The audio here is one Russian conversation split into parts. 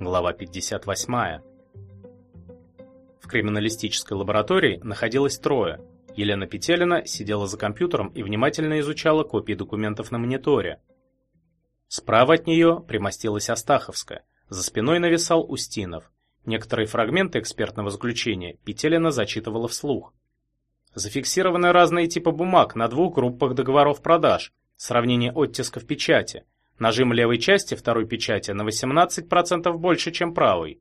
Глава 58. В криминалистической лаборатории находилось трое. Елена Петелина сидела за компьютером и внимательно изучала копии документов на мониторе. Справа от нее примостилась Астаховская, за спиной нависал Устинов. Некоторые фрагменты экспертного заключения Петелина зачитывала вслух. Зафиксированы разные типы бумаг на двух группах договоров продаж, сравнение оттисков печати – Нажим левой части второй печати на 18% больше, чем правой.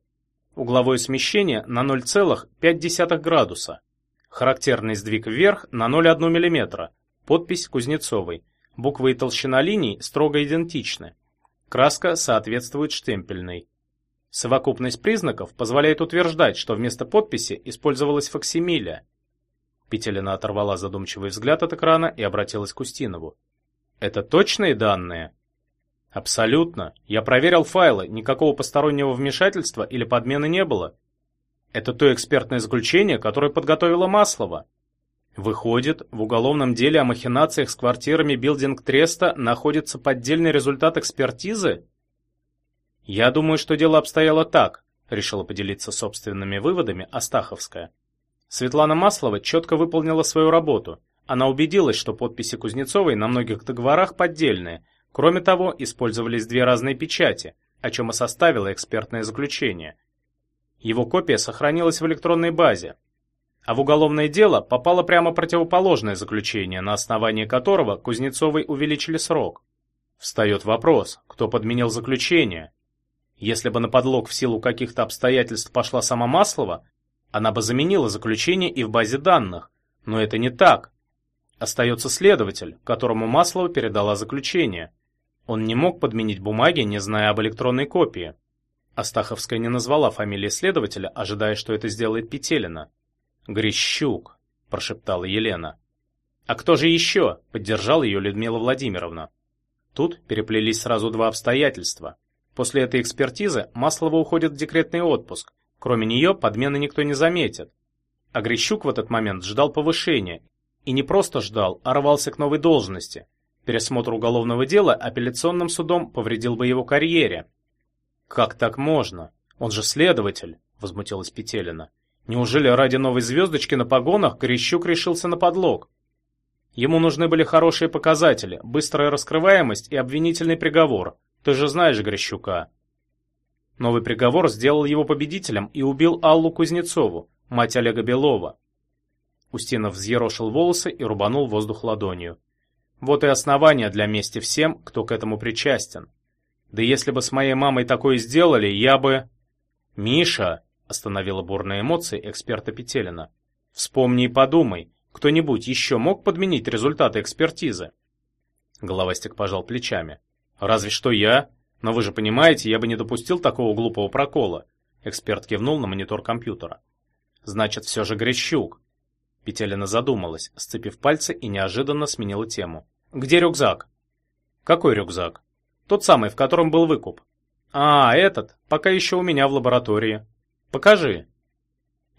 Угловое смещение на 0,5 градуса. Характерный сдвиг вверх на 0,1 мм. Подпись Кузнецовой. Буквы и толщина линий строго идентичны. Краска соответствует штемпельной. Совокупность признаков позволяет утверждать, что вместо подписи использовалась факсимилия. Петелина оторвала задумчивый взгляд от экрана и обратилась к Устинову. «Это точные данные?» Абсолютно. Я проверил файлы, никакого постороннего вмешательства или подмены не было. Это то экспертное заключение, которое подготовила Маслова. Выходит, в уголовном деле о махинациях с квартирами Билдинг Треста находится поддельный результат экспертизы? Я думаю, что дело обстояло так, решила поделиться собственными выводами Астаховская. Светлана Маслова четко выполнила свою работу. Она убедилась, что подписи Кузнецовой на многих договорах поддельные – Кроме того, использовались две разные печати, о чем и составило экспертное заключение. Его копия сохранилась в электронной базе, а в уголовное дело попало прямо противоположное заключение, на основании которого Кузнецовой увеличили срок. Встает вопрос, кто подменил заключение. Если бы на подлог в силу каких-то обстоятельств пошла сама Маслова, она бы заменила заключение и в базе данных, но это не так. Остается следователь, которому Маслова передала заключение. Он не мог подменить бумаги, не зная об электронной копии. Астаховская не назвала фамилии следователя, ожидая, что это сделает Петелина. «Грещук», – прошептала Елена. «А кто же еще?» – поддержала ее Людмила Владимировна. Тут переплелись сразу два обстоятельства. После этой экспертизы Маслова уходит в декретный отпуск. Кроме нее подмены никто не заметит. А Грещук в этот момент ждал повышения. И не просто ждал, а рвался к новой должности – Пересмотр уголовного дела апелляционным судом повредил бы его карьере. Как так можно? Он же следователь, возмутилась Петелина. Неужели ради новой звездочки на погонах Горещук решился на подлог? Ему нужны были хорошие показатели, быстрая раскрываемость и обвинительный приговор. Ты же знаешь Горещука. Новый приговор сделал его победителем и убил Аллу Кузнецову, мать Олега Белова. Устинов взъерошил волосы и рубанул воздух ладонью. Вот и основание для мести всем, кто к этому причастен. Да если бы с моей мамой такое сделали, я бы... Миша, остановила бурные эмоции эксперта Петелина. Вспомни и подумай, кто-нибудь еще мог подменить результаты экспертизы? Головастик пожал плечами. Разве что я. Но вы же понимаете, я бы не допустил такого глупого прокола. Эксперт кивнул на монитор компьютера. Значит, все же Грещук. Петелина задумалась, сцепив пальцы и неожиданно сменила тему. «Где рюкзак?» «Какой рюкзак?» «Тот самый, в котором был выкуп». «А, этот, пока еще у меня в лаборатории». «Покажи».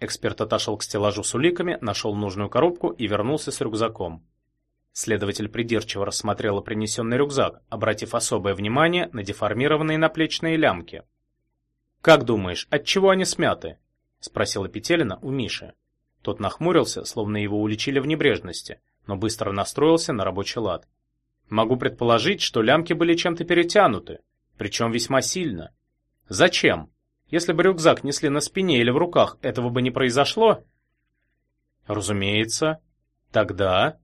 Эксперт отошел к стеллажу с уликами, нашел нужную коробку и вернулся с рюкзаком. Следователь придирчиво рассмотрела принесенный рюкзак, обратив особое внимание на деформированные наплечные лямки. «Как думаешь, от чего они смяты?» — спросила Петелина у Миши. Тот нахмурился, словно его уличили в небрежности, но быстро настроился на рабочий лад. Могу предположить, что лямки были чем-то перетянуты, причем весьма сильно. Зачем? Если бы рюкзак несли на спине или в руках, этого бы не произошло? Разумеется. Тогда...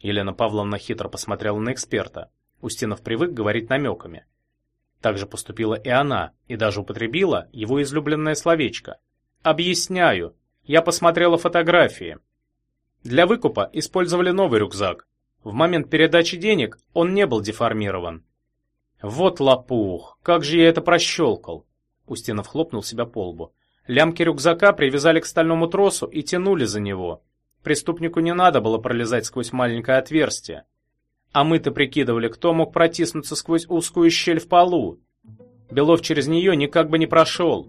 Елена Павловна хитро посмотрела на эксперта. Устинов привык говорить намеками. Так же поступила и она, и даже употребила его излюбленное словечко. «Объясняю. Я посмотрела фотографии. Для выкупа использовали новый рюкзак. В момент передачи денег он не был деформирован. Вот лопух, как же я это прощелкал. Устинов хлопнул себя по лбу. Лямки рюкзака привязали к стальному тросу и тянули за него. Преступнику не надо было пролезать сквозь маленькое отверстие. А мы-то прикидывали, кто мог протиснуться сквозь узкую щель в полу. Белов через нее никак бы не прошел.